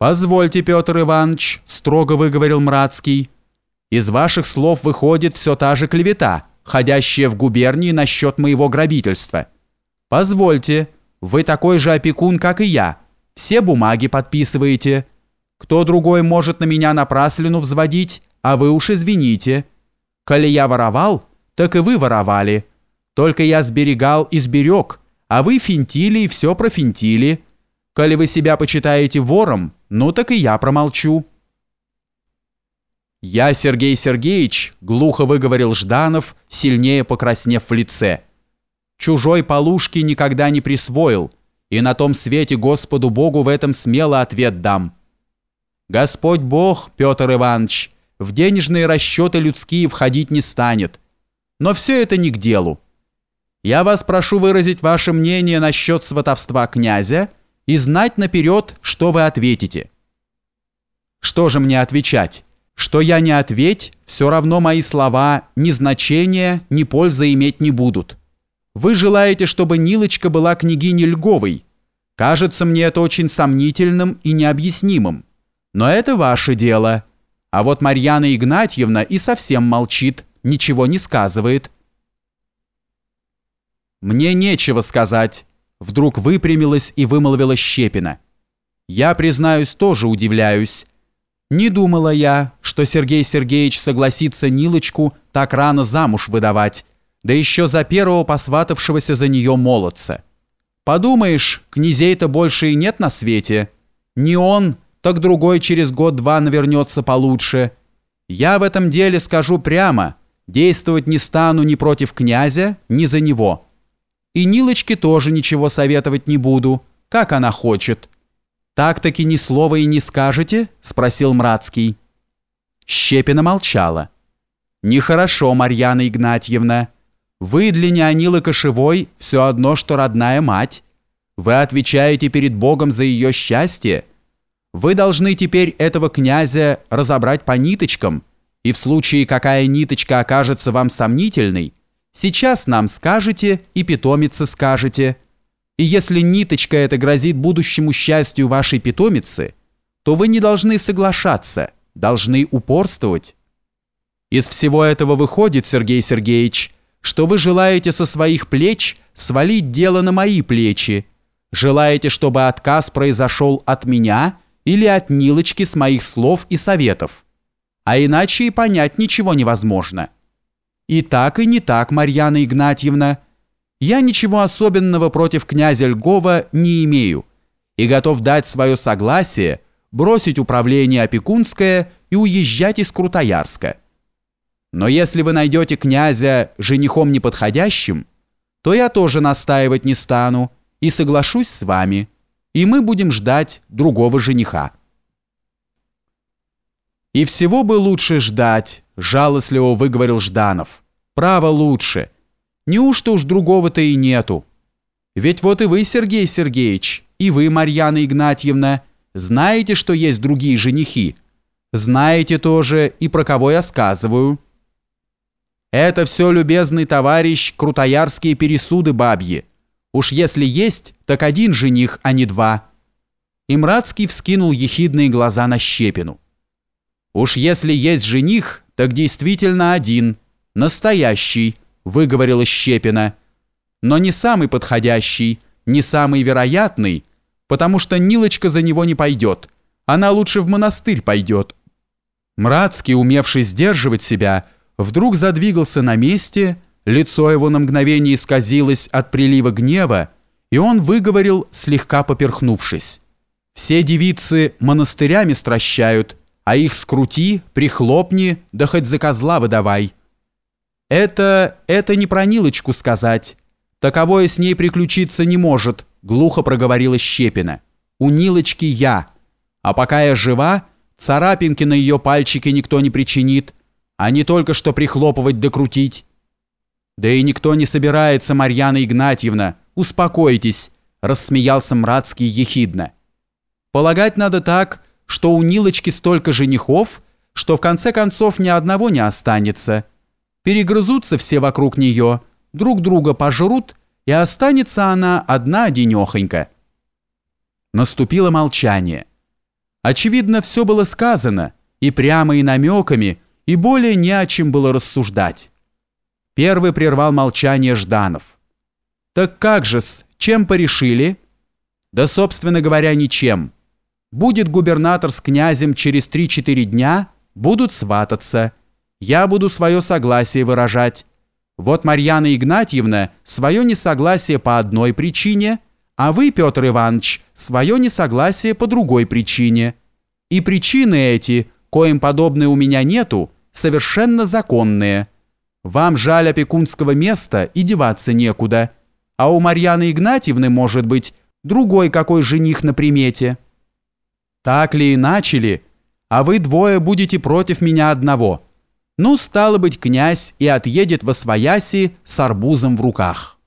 «Позвольте, Петр Иванович», — строго выговорил Мрацкий. «Из ваших слов выходит все та же клевета, ходящая в губернии насчет моего грабительства. Позвольте, вы такой же опекун, как и я. Все бумаги подписываете. Кто другой может на меня напраслину взводить, а вы уж извините. Коли я воровал, так и вы воровали. Только я сберегал и сберег, а вы финтили и все профинтили. Коли вы себя почитаете вором, ну так и я промолчу». «Я Сергей Сергеевич», — глухо выговорил Жданов, сильнее покраснев в лице. «Чужой полушки никогда не присвоил, и на том свете Господу Богу в этом смело ответ дам. Господь Бог, Петр Иванович, в денежные расчеты людские входить не станет. Но все это не к делу. Я вас прошу выразить ваше мнение насчет сватовства князя и знать наперед, что вы ответите». «Что же мне отвечать?» Что я не ответь, все равно мои слова ни значения, ни пользы иметь не будут. Вы желаете, чтобы Нилочка была княгиней Льговой. Кажется мне это очень сомнительным и необъяснимым. Но это ваше дело. А вот Марьяна Игнатьевна и совсем молчит, ничего не сказывает. Мне нечего сказать. Вдруг выпрямилась и вымолвила Щепина. Я, признаюсь, тоже удивляюсь. Не думала я, что Сергей Сергеевич согласится Нилочку так рано замуж выдавать, да еще за первого посватавшегося за нее молодца. Подумаешь, князей-то больше и нет на свете. Не он, так другой через год-два навернется получше. Я в этом деле скажу прямо, действовать не стану ни против князя, ни за него. И Нилочке тоже ничего советовать не буду, как она хочет. «Так-таки ни слова и не скажете?» – спросил Мрацкий. Щепина молчала. «Нехорошо, Марьяна Игнатьевна. Вы для Неонилы Кошевой все одно, что родная мать. Вы отвечаете перед Богом за ее счастье. Вы должны теперь этого князя разобрать по ниточкам, и в случае, какая ниточка окажется вам сомнительной, сейчас нам скажете и питомице скажете – и если ниточка эта грозит будущему счастью вашей питомицы, то вы не должны соглашаться, должны упорствовать. Из всего этого выходит, Сергей Сергеевич, что вы желаете со своих плеч свалить дело на мои плечи, желаете, чтобы отказ произошел от меня или от Нилочки с моих слов и советов. А иначе и понять ничего невозможно. И так, и не так, Марьяна Игнатьевна – я ничего особенного против князя Льгова не имею и готов дать свое согласие бросить управление опекунское и уезжать из Крутоярска. Но если вы найдете князя женихом неподходящим, то я тоже настаивать не стану и соглашусь с вами, и мы будем ждать другого жениха. И всего бы лучше ждать, жалостливо выговорил Жданов. Право лучше – Неужто уж другого-то и нету? Ведь вот и вы, Сергей Сергеевич, и вы, Марьяна Игнатьевна, знаете, что есть другие женихи. Знаете тоже и про кого я сказываю. Это все, любезный товарищ, крутоярские пересуды бабьи. Уж если есть, так один жених, а не два. Имрадский вскинул ехидные глаза на Щепину. Уж если есть жених, так действительно один, настоящий, выговорила Щепина, но не самый подходящий, не самый вероятный, потому что Нилочка за него не пойдет, она лучше в монастырь пойдет. Мрацкий, умевший сдерживать себя, вдруг задвигался на месте, лицо его на мгновение исказилось от прилива гнева, и он выговорил, слегка поперхнувшись. «Все девицы монастырями стращают, а их скрути, прихлопни, да хоть за козла выдавай». «Это... это не про Нилочку сказать. Таковое с ней приключиться не может», — глухо проговорила Щепина. «У Нилочки я. А пока я жива, царапинки на ее пальчике никто не причинит, а не только что прихлопывать да крутить». «Да и никто не собирается, Марьяна Игнатьевна. Успокойтесь», — рассмеялся Мрацкий ехидно. «Полагать надо так, что у Нилочки столько женихов, что в конце концов ни одного не останется». Перегрызутся все вокруг нее, друг друга пожрут, и останется она одна денехонька. Наступило молчание. Очевидно, все было сказано, и прямо, и намеками, и более не о чем было рассуждать. Первый прервал молчание Жданов. «Так как же-с, чем порешили?» «Да, собственно говоря, ничем. Будет губернатор с князем через 3-4 дня, будут свататься. Я буду свое согласие выражать. Вот Марьяна Игнатьевна свое несогласие по одной причине, а вы, Петр Иванович, свое несогласие по другой причине. И причины эти, коим подобные у меня нету, совершенно законные. Вам жаль опекунского места и деваться некуда, а у Марьяны Игнатьевны, может быть, другой какой жених на примете. Так ли и начали, а вы двое будете против меня одного – ну, стало быть, князь и отъедет во свояси с арбузом в руках.